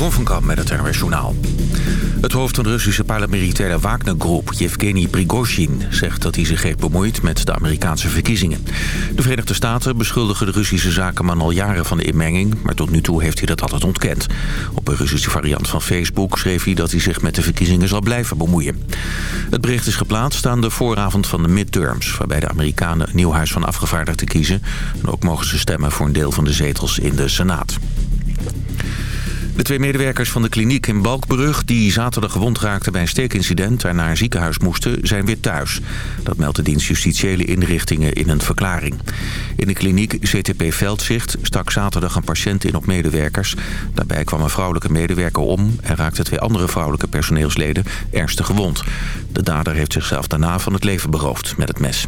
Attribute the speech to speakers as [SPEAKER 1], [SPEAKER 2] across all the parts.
[SPEAKER 1] Jeroen met het NRS. Het hoofd van de Russische paramilitaire Wagner-groep, Yevgeny Prigozhin... zegt dat hij zich heeft bemoeid met de Amerikaanse verkiezingen. De Verenigde Staten beschuldigen de Russische zakenman al jaren van de inmenging... maar tot nu toe heeft hij dat altijd ontkend. Op een Russische variant van Facebook schreef hij dat hij zich met de verkiezingen zal blijven bemoeien. Het bericht is geplaatst aan de vooravond van de midterms... waarbij de Amerikanen een nieuw huis van afgevaardigden kiezen. En ook mogen ze stemmen voor een deel van de zetels in de Senaat. De twee medewerkers van de kliniek in Balkbrug... die zaterdag gewond raakten bij een steekincident... en naar een ziekenhuis moesten, zijn weer thuis. Dat meldt de dienst Justitiële Inrichtingen in een verklaring. In de kliniek CTP Veldzicht stak zaterdag een patiënt in op medewerkers. Daarbij kwam een vrouwelijke medewerker om... en raakten twee andere vrouwelijke personeelsleden ernstig gewond. De dader heeft zichzelf daarna van het leven beroofd met het mes.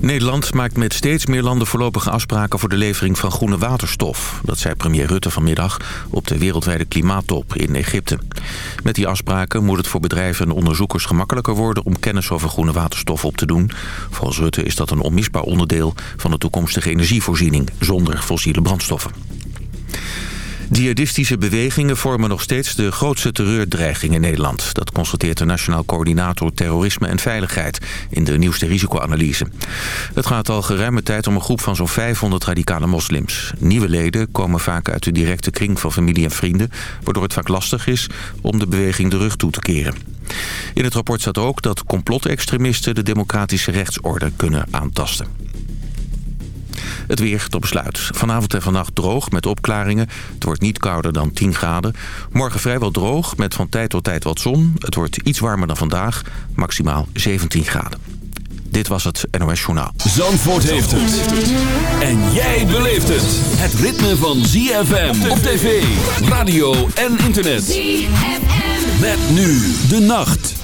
[SPEAKER 1] Nederland maakt met steeds meer landen voorlopige afspraken voor de levering van groene waterstof. Dat zei premier Rutte vanmiddag op de wereldwijde klimaattop in Egypte. Met die afspraken moet het voor bedrijven en onderzoekers gemakkelijker worden om kennis over groene waterstof op te doen. Volgens Rutte is dat een onmisbaar onderdeel van de toekomstige energievoorziening zonder fossiele brandstoffen. Jihadistische bewegingen vormen nog steeds de grootste terreurdreiging in Nederland. Dat constateert de Nationaal Coördinator Terrorisme en Veiligheid in de nieuwste risicoanalyse. Het gaat al geruime tijd om een groep van zo'n 500 radicale moslims. Nieuwe leden komen vaak uit de directe kring van familie en vrienden... waardoor het vaak lastig is om de beweging de rug toe te keren. In het rapport staat ook dat complotextremisten de democratische rechtsorde kunnen aantasten. Het weer tot besluit. Vanavond en vannacht droog met opklaringen. Het wordt niet kouder dan 10 graden. Morgen vrijwel droog met van tijd tot tijd wat zon. Het wordt iets warmer dan vandaag. Maximaal 17 graden. Dit was het NOS Journaal.
[SPEAKER 2] Zandvoort heeft het. En jij beleeft het. Het ritme van ZFM op tv, radio en internet. ZFM. Met nu de nacht.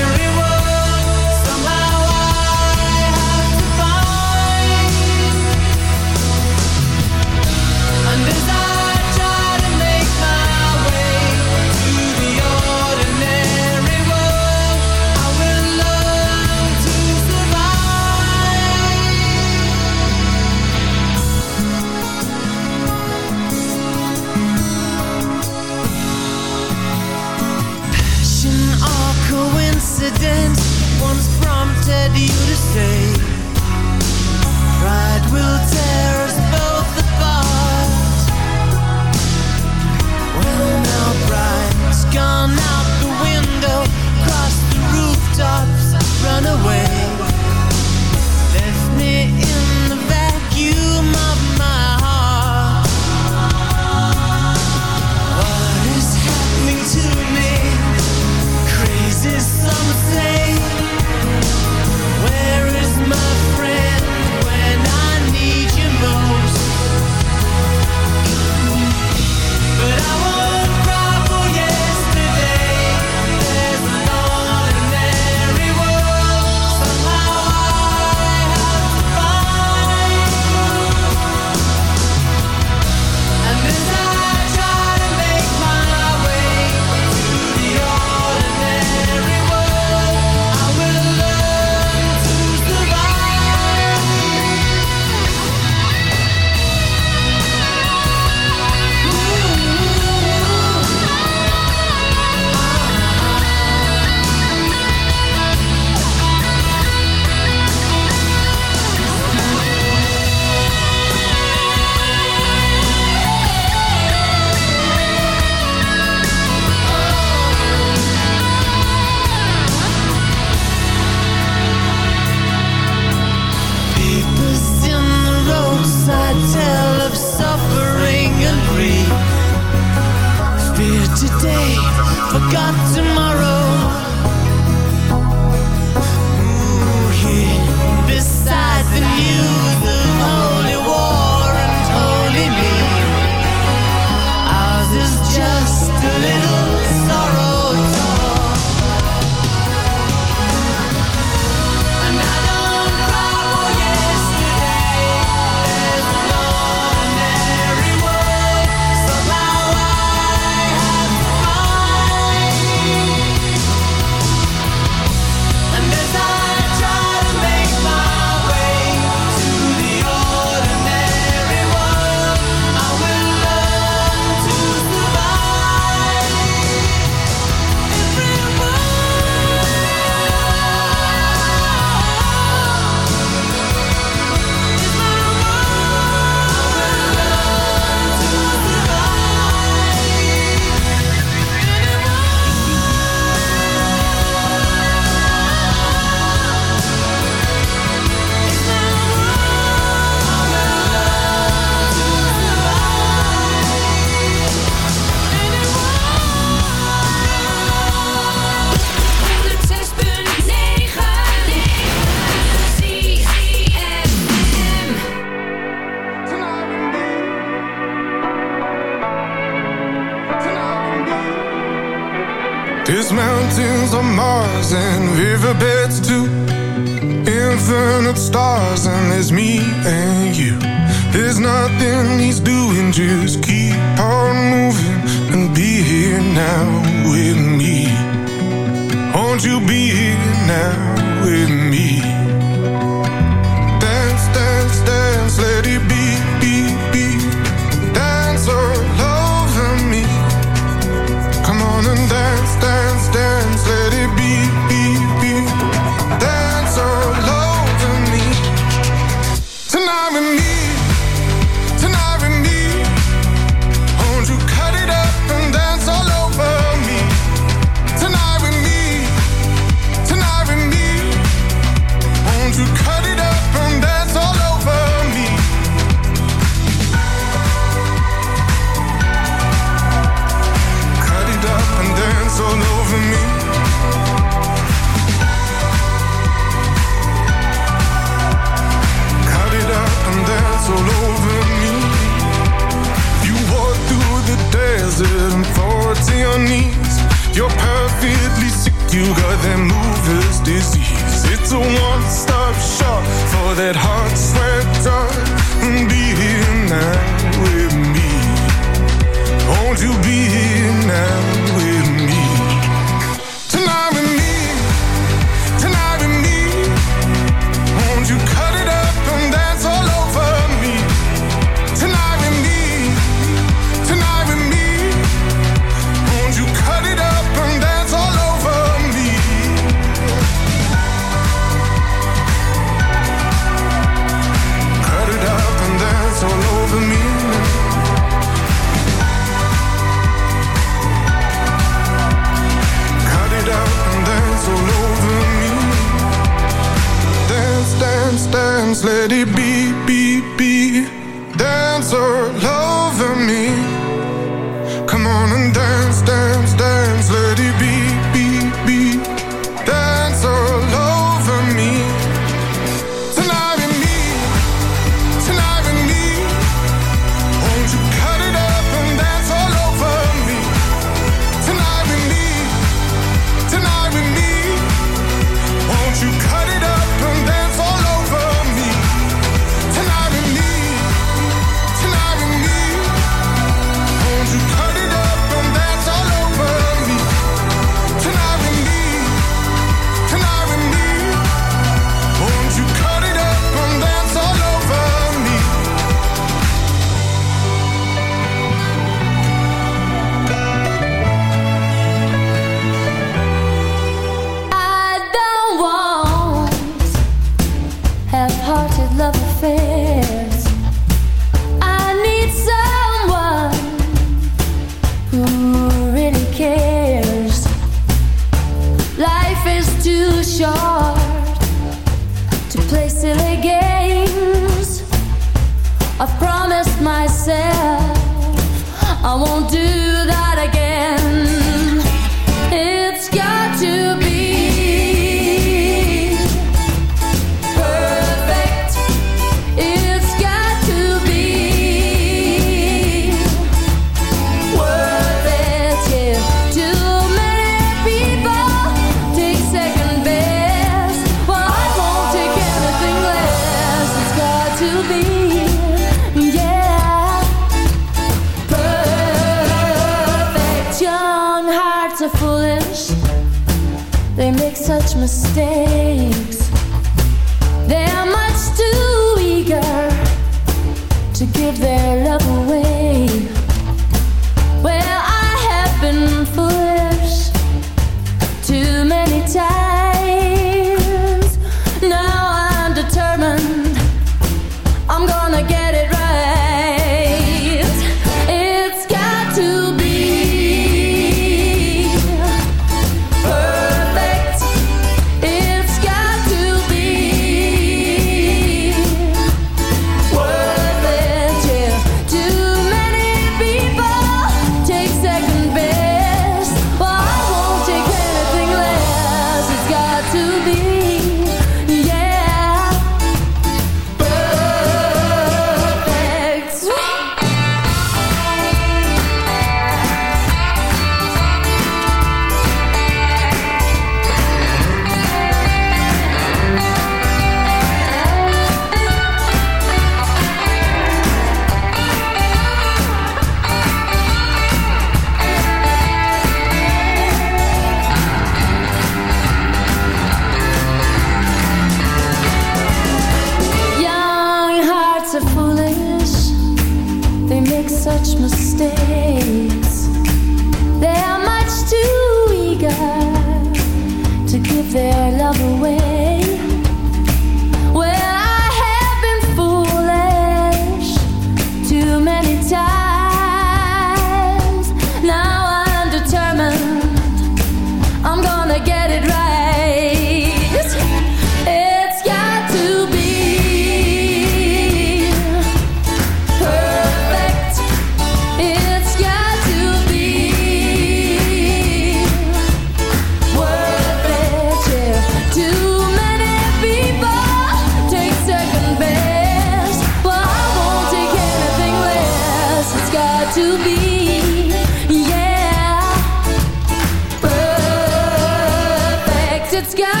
[SPEAKER 3] sky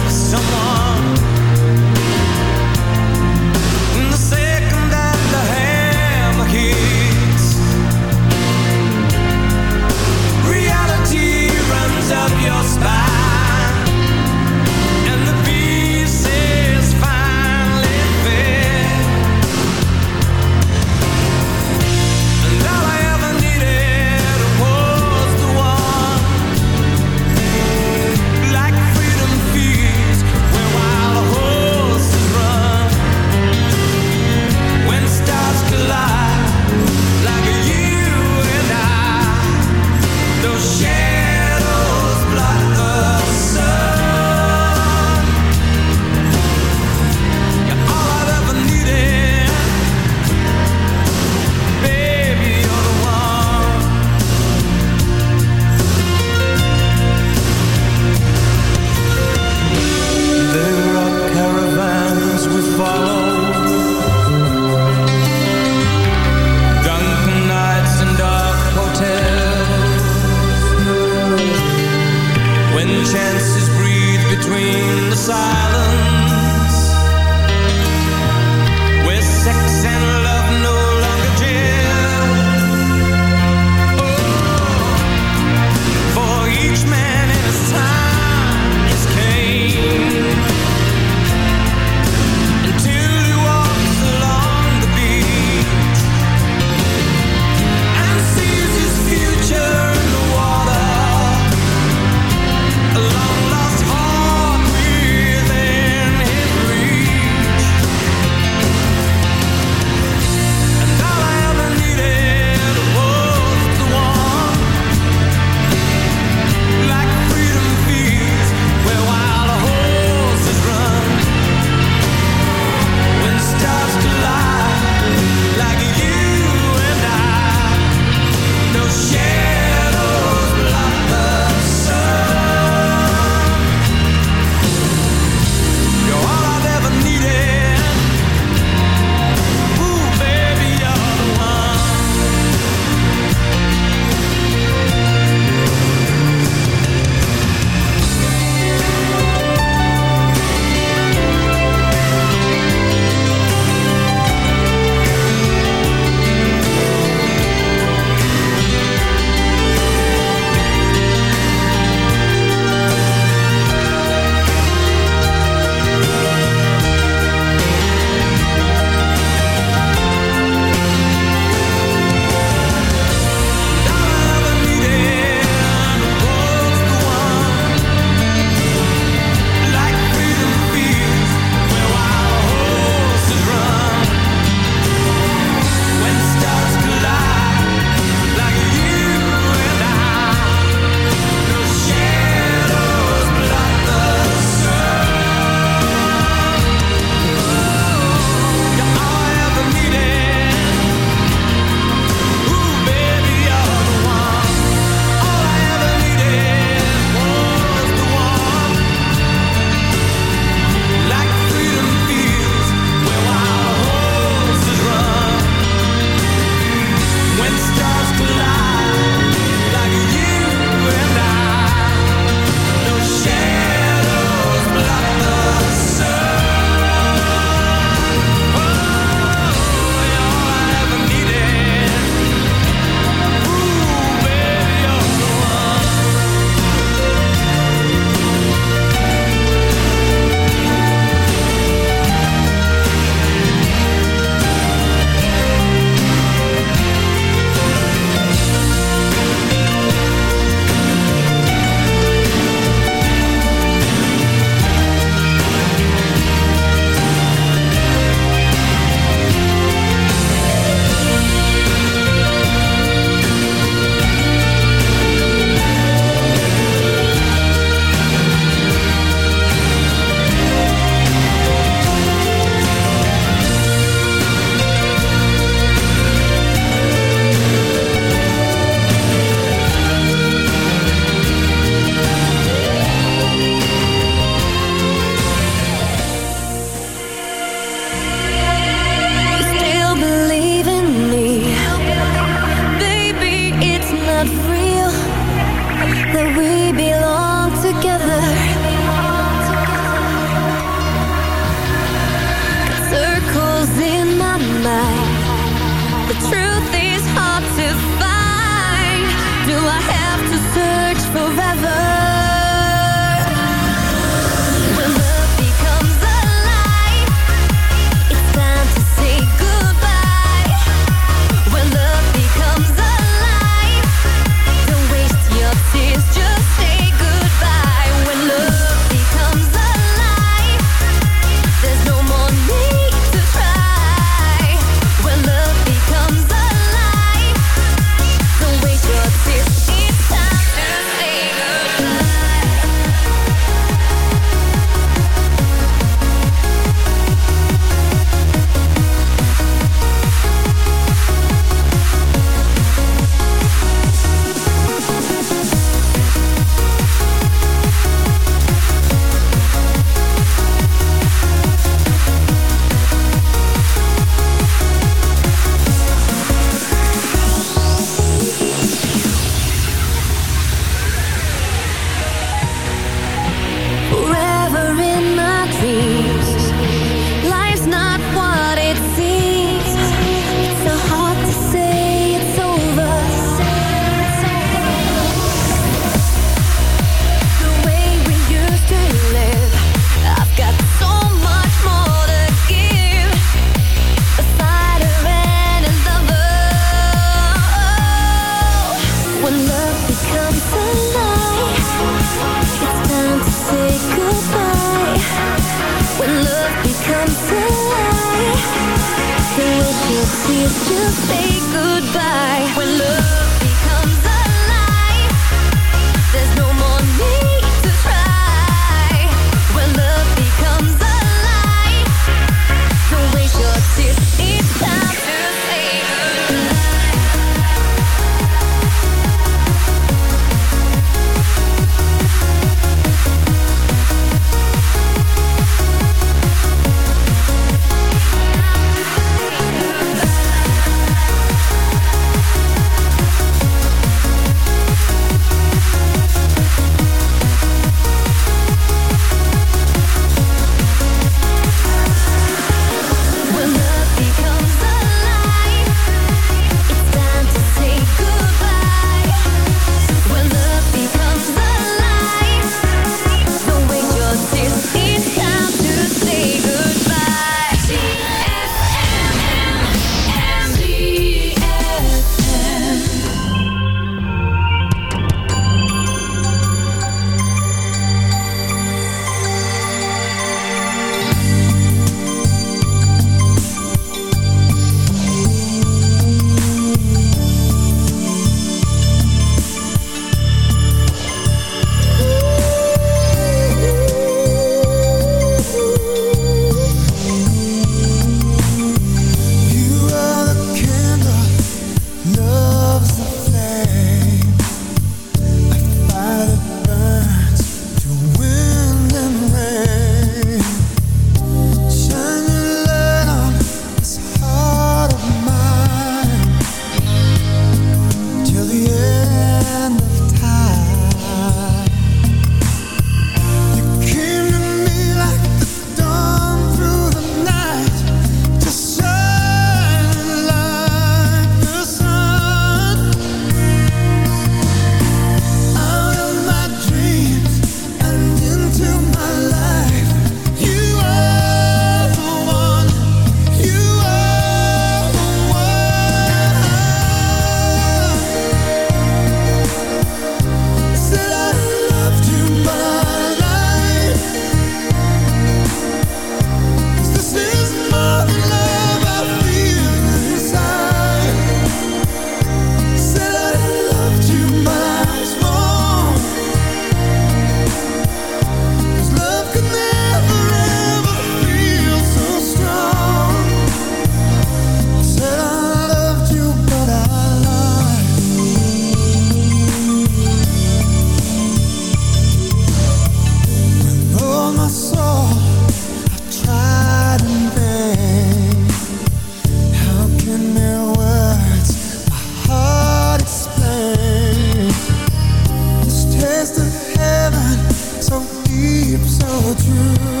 [SPEAKER 4] so
[SPEAKER 5] true?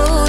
[SPEAKER 6] Oh.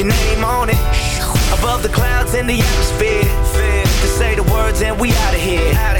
[SPEAKER 7] your
[SPEAKER 2] name on it. Above the clouds in the atmosphere. To say the words and we out of here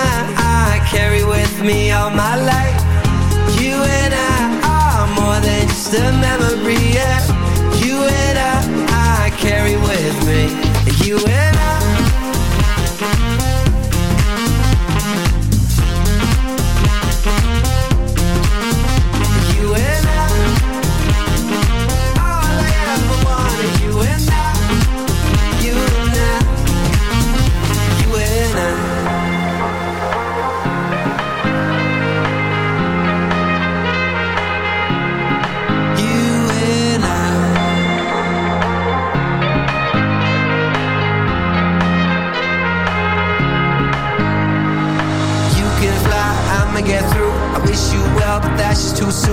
[SPEAKER 8] I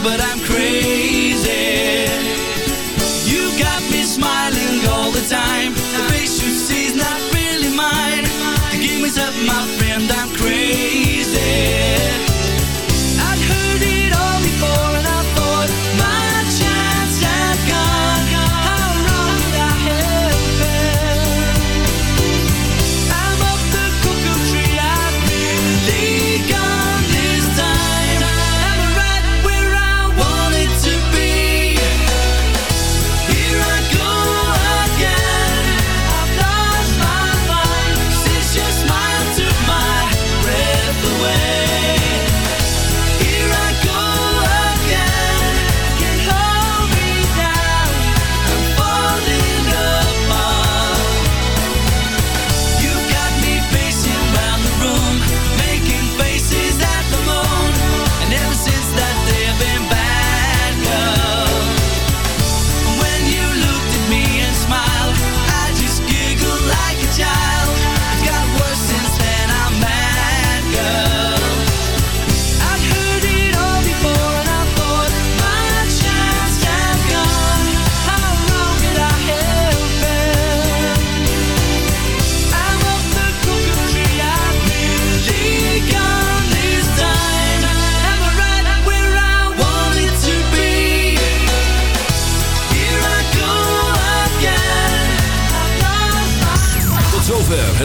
[SPEAKER 2] But I'm crazy.